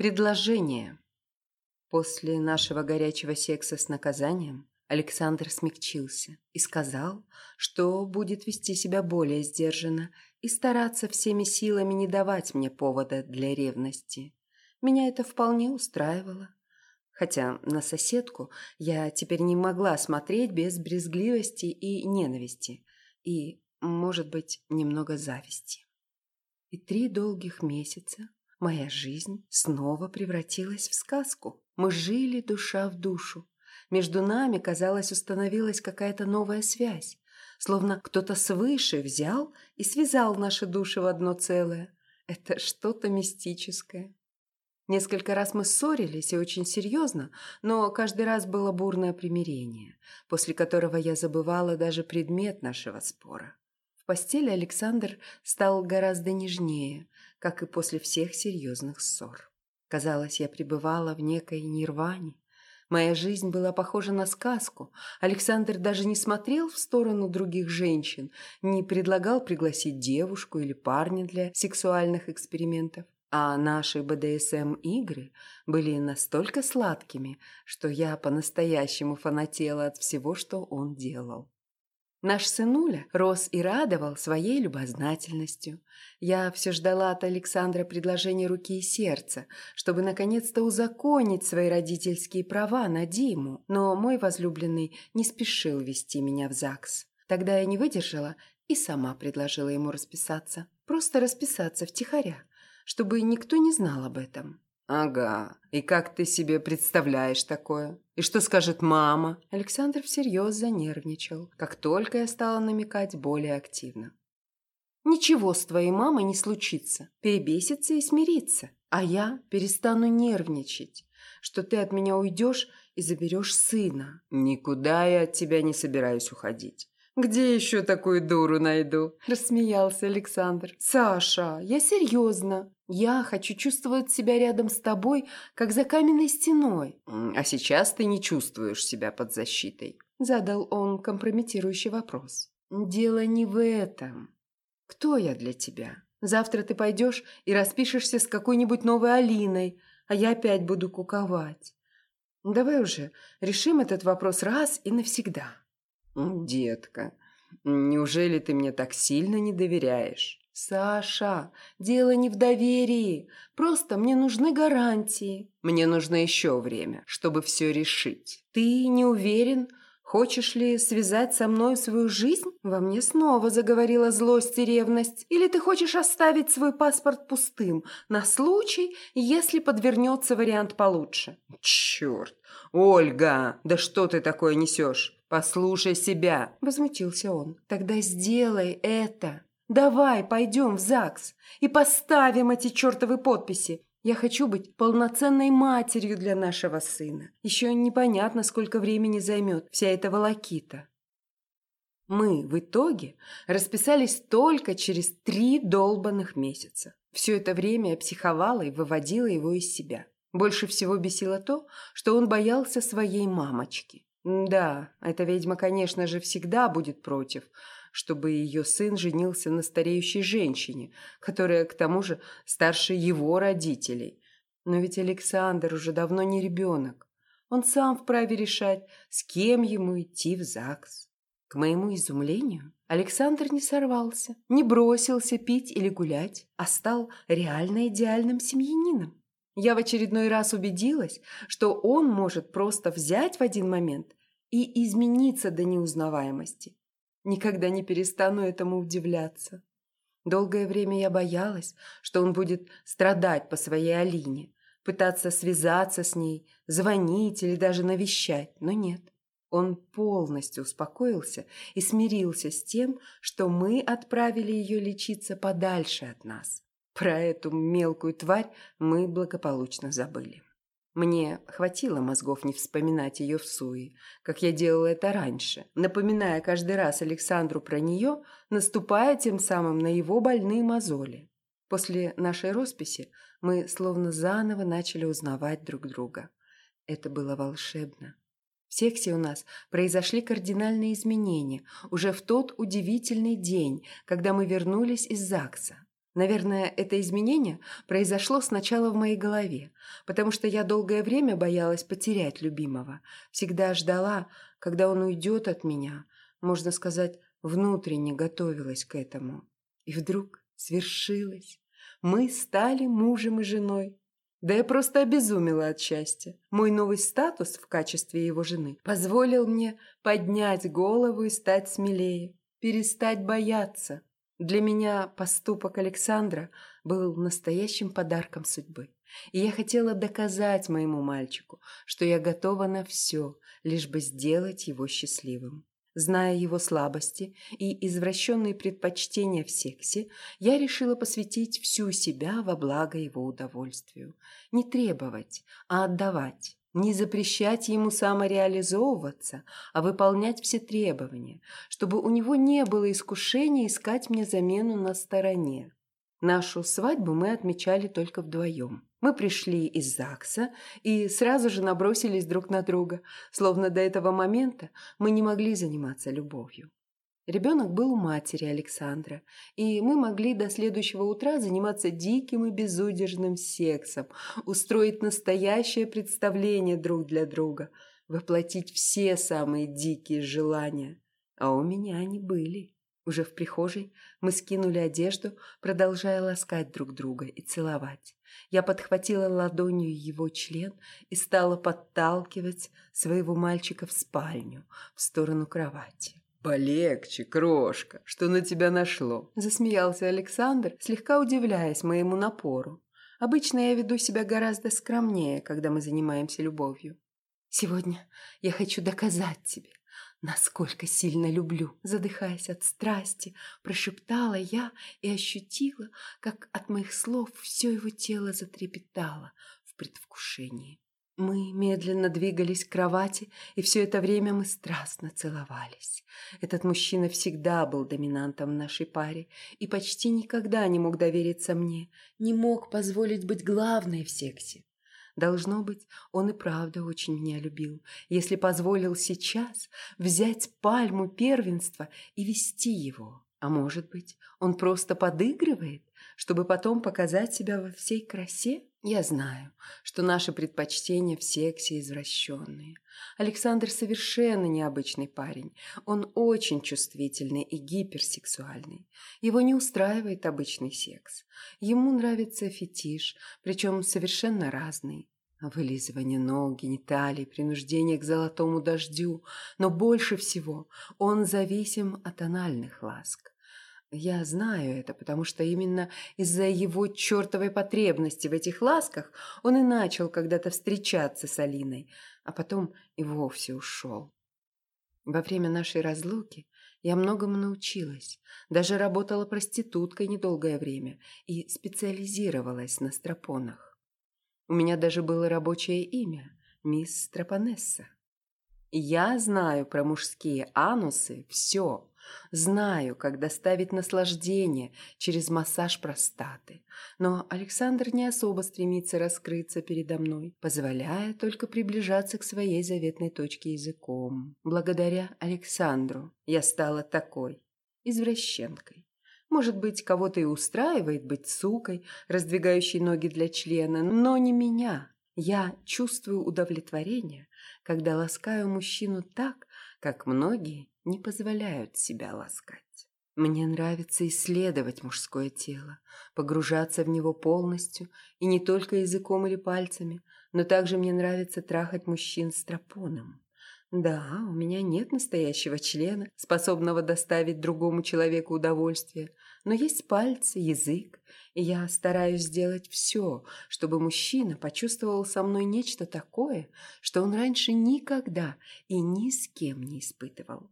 Предложение. После нашего горячего секса с наказанием Александр смягчился и сказал, что будет вести себя более сдержанно и стараться всеми силами не давать мне повода для ревности. Меня это вполне устраивало. Хотя на соседку я теперь не могла смотреть без брезгливости и ненависти, и, может быть, немного зависти. И три долгих месяца Моя жизнь снова превратилась в сказку. Мы жили душа в душу. Между нами, казалось, установилась какая-то новая связь. Словно кто-то свыше взял и связал наши души в одно целое. Это что-то мистическое. Несколько раз мы ссорились и очень серьезно, но каждый раз было бурное примирение, после которого я забывала даже предмет нашего спора. В постели Александр стал гораздо нежнее, как и после всех серьезных ссор. Казалось, я пребывала в некой нирване. Моя жизнь была похожа на сказку. Александр даже не смотрел в сторону других женщин, не предлагал пригласить девушку или парня для сексуальных экспериментов. А наши БДСМ-игры были настолько сладкими, что я по-настоящему фанатела от всего, что он делал. Наш сынуля рос и радовал своей любознательностью. Я все ждала от Александра предложения руки и сердца, чтобы наконец-то узаконить свои родительские права на Диму, но мой возлюбленный не спешил вести меня в ЗАГС. Тогда я не выдержала и сама предложила ему расписаться. Просто расписаться втихаря, чтобы никто не знал об этом. «Ага. И как ты себе представляешь такое? И что скажет мама?» Александр всерьез занервничал, как только я стала намекать более активно. «Ничего с твоей мамой не случится. Перебесится и смирится. А я перестану нервничать, что ты от меня уйдешь и заберешь сына». «Никуда я от тебя не собираюсь уходить. «Где еще такую дуру найду?» – рассмеялся Александр. «Саша, я серьезно. Я хочу чувствовать себя рядом с тобой, как за каменной стеной». «А сейчас ты не чувствуешь себя под защитой», – задал он компрометирующий вопрос. «Дело не в этом. Кто я для тебя? Завтра ты пойдешь и распишешься с какой-нибудь новой Алиной, а я опять буду куковать. Давай уже решим этот вопрос раз и навсегда». «Детка, неужели ты мне так сильно не доверяешь?» «Саша, дело не в доверии. Просто мне нужны гарантии». «Мне нужно еще время, чтобы все решить». «Ты не уверен, Хочешь ли связать со мной свою жизнь? Во мне снова заговорила злость и ревность. Или ты хочешь оставить свой паспорт пустым на случай, если подвернется вариант получше? Черт! Ольга, да что ты такое несешь? Послушай себя, возмутился он. Тогда сделай это. Давай пойдем в ЗАГС и поставим эти чертовы подписи. Я хочу быть полноценной матерью для нашего сына. Еще непонятно, сколько времени займет вся эта волокита. Мы в итоге расписались только через три долбанных месяца. Все это время я психовала и выводила его из себя. Больше всего бесило то, что он боялся своей мамочки. Да, эта ведьма, конечно же, всегда будет против – чтобы ее сын женился на стареющей женщине, которая, к тому же, старше его родителей. Но ведь Александр уже давно не ребенок. Он сам вправе решать, с кем ему идти в ЗАГС. К моему изумлению, Александр не сорвался, не бросился пить или гулять, а стал реально идеальным семьянином. Я в очередной раз убедилась, что он может просто взять в один момент и измениться до неузнаваемости. Никогда не перестану этому удивляться. Долгое время я боялась, что он будет страдать по своей Алине, пытаться связаться с ней, звонить или даже навещать, но нет. Он полностью успокоился и смирился с тем, что мы отправили ее лечиться подальше от нас. Про эту мелкую тварь мы благополучно забыли. Мне хватило мозгов не вспоминать ее в суе, как я делала это раньше, напоминая каждый раз Александру про нее, наступая тем самым на его больные мозоли. После нашей росписи мы словно заново начали узнавать друг друга. Это было волшебно. В сексе у нас произошли кардинальные изменения уже в тот удивительный день, когда мы вернулись из ЗАГСа. Наверное, это изменение произошло сначала в моей голове, потому что я долгое время боялась потерять любимого. Всегда ждала, когда он уйдет от меня. Можно сказать, внутренне готовилась к этому. И вдруг свершилось. Мы стали мужем и женой. Да я просто обезумела от счастья. Мой новый статус в качестве его жены позволил мне поднять голову и стать смелее, перестать бояться. Для меня поступок Александра был настоящим подарком судьбы. И я хотела доказать моему мальчику, что я готова на все, лишь бы сделать его счастливым. Зная его слабости и извращенные предпочтения в сексе, я решила посвятить всю себя во благо его удовольствию. Не требовать, а отдавать. Не запрещать ему самореализовываться, а выполнять все требования, чтобы у него не было искушения искать мне замену на стороне. Нашу свадьбу мы отмечали только вдвоем. Мы пришли из ЗАГСа и сразу же набросились друг на друга, словно до этого момента мы не могли заниматься любовью. Ребенок был у матери Александра, и мы могли до следующего утра заниматься диким и безудержным сексом, устроить настоящее представление друг для друга, воплотить все самые дикие желания. А у меня они были. Уже в прихожей мы скинули одежду, продолжая ласкать друг друга и целовать. Я подхватила ладонью его член и стала подталкивать своего мальчика в спальню, в сторону кровати. «Полегче, крошка, что на тебя нашло?» Засмеялся Александр, слегка удивляясь моему напору. Обычно я веду себя гораздо скромнее, когда мы занимаемся любовью. Сегодня я хочу доказать тебе, насколько сильно люблю, задыхаясь от страсти, прошептала я и ощутила, как от моих слов все его тело затрепетало в предвкушении. Мы медленно двигались к кровати, и все это время мы страстно целовались. Этот мужчина всегда был доминантом в нашей паре и почти никогда не мог довериться мне, не мог позволить быть главной в сексе. Должно быть, он и правда очень меня любил, если позволил сейчас взять пальму первенства и вести его. А может быть, он просто подыгрывает, чтобы потом показать себя во всей красе? Я знаю, что наши предпочтения в сексе извращенные. Александр совершенно необычный парень. Он очень чувствительный и гиперсексуальный. Его не устраивает обычный секс. Ему нравится фетиш, причем совершенно разный. Вылизывание ног, гениталий, принуждение к золотому дождю. Но больше всего он зависим от анальных ласк. Я знаю это, потому что именно из-за его чертовой потребности в этих ласках он и начал когда-то встречаться с Алиной, а потом и вовсе ушел. Во время нашей разлуки я многому научилась, даже работала проституткой недолгое время и специализировалась на стропонах. У меня даже было рабочее имя – мисс Стропонесса. Я знаю про мужские анусы все – Знаю, как доставить наслаждение через массаж простаты. Но Александр не особо стремится раскрыться передо мной, позволяя только приближаться к своей заветной точке языком. Благодаря Александру я стала такой, извращенкой. Может быть, кого-то и устраивает быть сукой, раздвигающей ноги для члена, но не меня. Я чувствую удовлетворение, когда ласкаю мужчину так, как многие не позволяют себя ласкать. Мне нравится исследовать мужское тело, погружаться в него полностью, и не только языком или пальцами, но также мне нравится трахать мужчин с тропоном. Да, у меня нет настоящего члена, способного доставить другому человеку удовольствие, но есть пальцы, язык, и я стараюсь сделать все, чтобы мужчина почувствовал со мной нечто такое, что он раньше никогда и ни с кем не испытывал.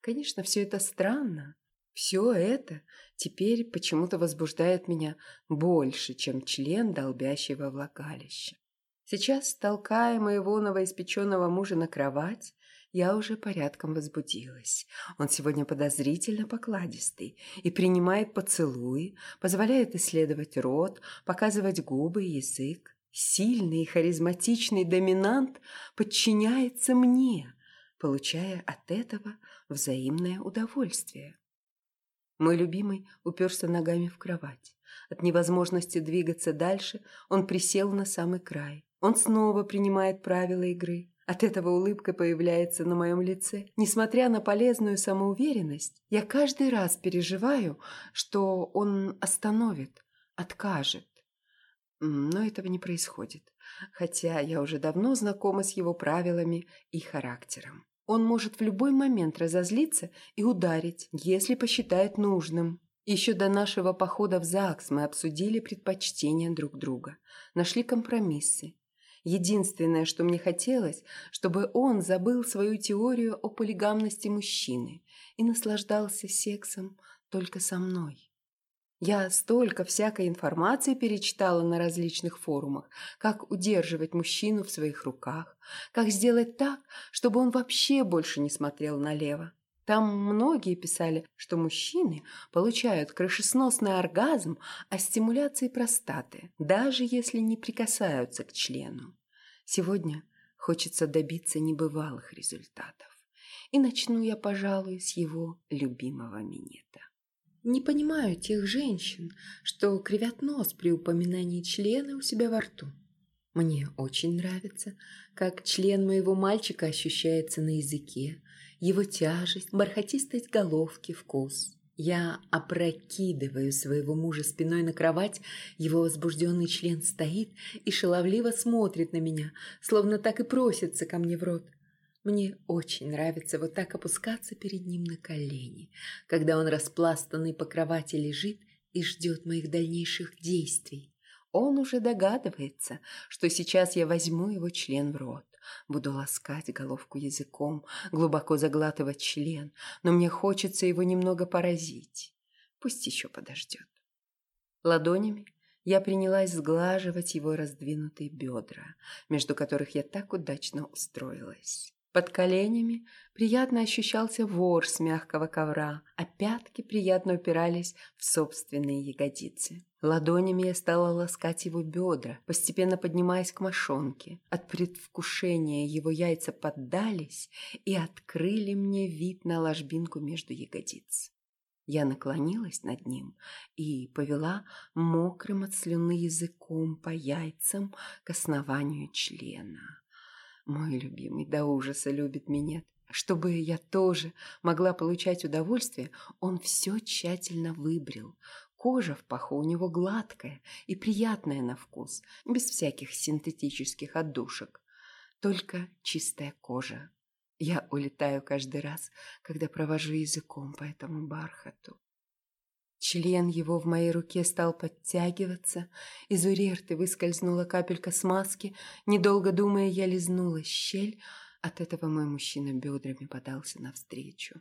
Конечно, все это странно. Все это теперь почему-то возбуждает меня больше, чем член долбящего влагалища. Сейчас, толкая моего новоиспеченного мужа на кровать, я уже порядком возбудилась. Он сегодня подозрительно покладистый и принимает поцелуи, позволяет исследовать рот, показывать губы и язык. Сильный и харизматичный доминант подчиняется мне, получая от этого взаимное удовольствие. Мой любимый уперся ногами в кровать. От невозможности двигаться дальше он присел на самый край. Он снова принимает правила игры. От этого улыбка появляется на моем лице. Несмотря на полезную самоуверенность, я каждый раз переживаю, что он остановит, откажет. Но этого не происходит, хотя я уже давно знакома с его правилами и характером. Он может в любой момент разозлиться и ударить, если посчитает нужным. Еще до нашего похода в ЗАГС мы обсудили предпочтения друг друга, нашли компромиссы. Единственное, что мне хотелось, чтобы он забыл свою теорию о полигамности мужчины и наслаждался сексом только со мной. Я столько всякой информации перечитала на различных форумах, как удерживать мужчину в своих руках, как сделать так, чтобы он вообще больше не смотрел налево. Там многие писали, что мужчины получают крышесносный оргазм от стимуляции простаты, даже если не прикасаются к члену. Сегодня хочется добиться небывалых результатов. И начну я, пожалуй, с его любимого минета. Не понимаю тех женщин, что кривят нос при упоминании члена у себя во рту. Мне очень нравится, как член моего мальчика ощущается на языке, его тяжесть, бархатистость головки, вкус. Я опрокидываю своего мужа спиной на кровать, его возбужденный член стоит и шаловливо смотрит на меня, словно так и просится ко мне в рот. Мне очень нравится вот так опускаться перед ним на колени, когда он распластанный по кровати лежит и ждет моих дальнейших действий. Он уже догадывается, что сейчас я возьму его член в рот. Буду ласкать головку языком, глубоко заглатывать член, но мне хочется его немного поразить. Пусть еще подождет. Ладонями я принялась сглаживать его раздвинутые бедра, между которых я так удачно устроилась. Под коленями приятно ощущался ворс мягкого ковра, а пятки приятно упирались в собственные ягодицы. Ладонями я стала ласкать его бедра, постепенно поднимаясь к мошонке. От предвкушения его яйца поддались и открыли мне вид на ложбинку между ягодиц. Я наклонилась над ним и повела мокрым от слюны языком по яйцам к основанию члена. Мой любимый до ужаса любит меня. Чтобы я тоже могла получать удовольствие, он все тщательно выбрил. Кожа в паху у него гладкая и приятная на вкус, без всяких синтетических отдушек. Только чистая кожа. Я улетаю каждый раз, когда провожу языком по этому бархату. Член его в моей руке стал подтягиваться, из урерты выскользнула капелька смазки, недолго думая, я лизнула щель, от этого мой мужчина бедрами подался навстречу.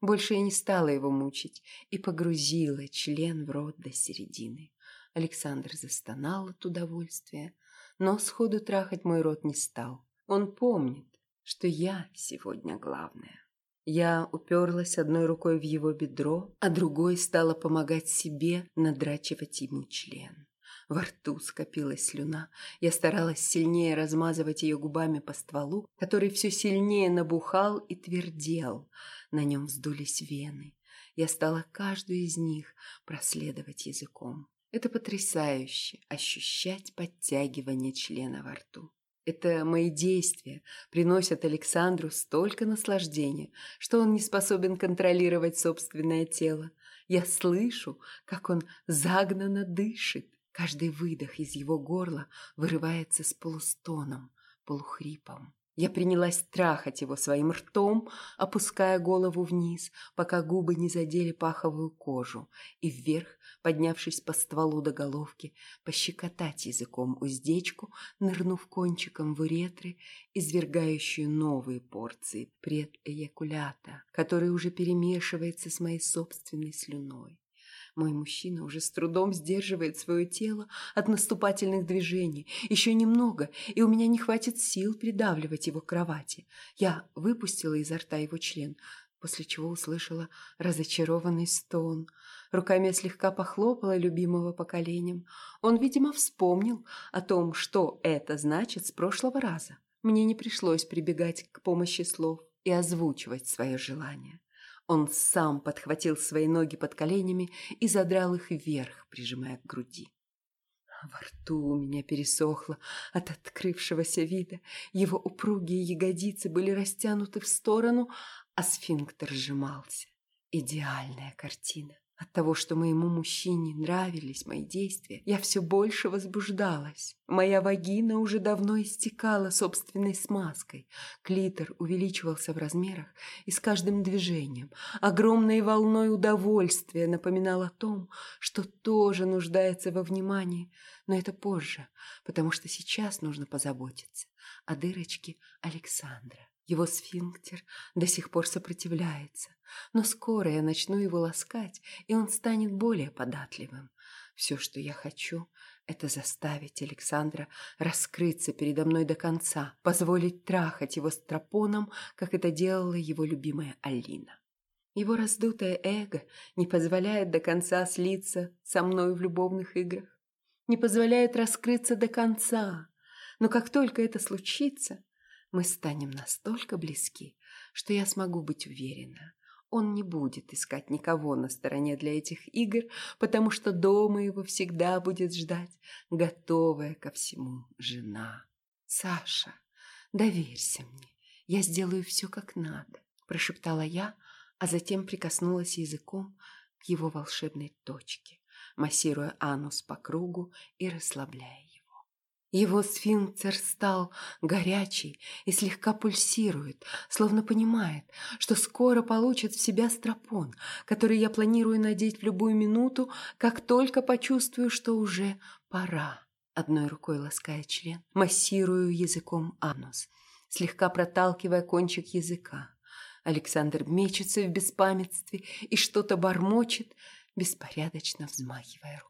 Больше я не стала его мучить и погрузила член в рот до середины. Александр застонал от удовольствия, но сходу трахать мой рот не стал. Он помнит, что я сегодня главная. Я уперлась одной рукой в его бедро, а другой стала помогать себе надрачивать ему член. Во рту скопилась слюна. Я старалась сильнее размазывать ее губами по стволу, который все сильнее набухал и твердел. На нем вздулись вены. Я стала каждую из них проследовать языком. Это потрясающе – ощущать подтягивание члена во рту. Это мои действия приносят Александру столько наслаждения, что он не способен контролировать собственное тело. Я слышу, как он загнанно дышит. Каждый выдох из его горла вырывается с полустоном, полухрипом. Я принялась трахать его своим ртом, опуская голову вниз, пока губы не задели паховую кожу, и вверх, поднявшись по стволу до головки, пощекотать языком уздечку, нырнув кончиком в уретры, извергающую новые порции предэякулята, который уже перемешивается с моей собственной слюной. Мой мужчина уже с трудом сдерживает свое тело от наступательных движений. Еще немного, и у меня не хватит сил придавливать его к кровати. Я выпустила изо рта его член, после чего услышала разочарованный стон. Руками слегка похлопала любимого по коленям. Он, видимо, вспомнил о том, что это значит с прошлого раза. Мне не пришлось прибегать к помощи слов и озвучивать свое желание. Он сам подхватил свои ноги под коленями и задрал их вверх, прижимая к груди. Во рту у меня пересохло от открывшегося вида. Его упругие ягодицы были растянуты в сторону, а сфинктер сжимался. Идеальная картина. От того, что моему мужчине нравились мои действия, я все больше возбуждалась. Моя вагина уже давно истекала собственной смазкой. Клитор увеличивался в размерах, и с каждым движением, огромной волной удовольствия напоминал о том, что тоже нуждается во внимании, но это позже, потому что сейчас нужно позаботиться о дырочке Александра. Его сфинктер до сих пор сопротивляется, но скоро я начну его ласкать, и он станет более податливым. Все, что я хочу, это заставить Александра раскрыться передо мной до конца, позволить трахать его стропоном, как это делала его любимая Алина. Его раздутое эго не позволяет до конца слиться со мной в любовных играх, не позволяет раскрыться до конца. Но как только это случится, мы станем настолько близки, что я смогу быть уверена. Он не будет искать никого на стороне для этих игр, потому что дома его всегда будет ждать готовая ко всему жена. «Саша, доверься мне, я сделаю все как надо», – прошептала я, а затем прикоснулась языком к его волшебной точке, массируя анус по кругу и расслабляя его сфинктер стал горячий и слегка пульсирует, словно понимает, что скоро получит в себя стропон, который я планирую надеть в любую минуту, как только почувствую, что уже пора. Одной рукой лаская член, массирую языком анус, слегка проталкивая кончик языка. Александр мечется в беспамятстве и что-то бормочет, беспорядочно взмахивая рукой.